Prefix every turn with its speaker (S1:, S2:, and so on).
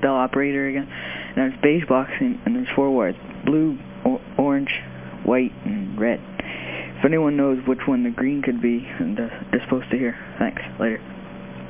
S1: Bell Operator again. And there's beige boxing, and there's four words, blue, or orange, white, and red. If anyone knows which one the green could be, they're supposed to hear. Thanks. Later.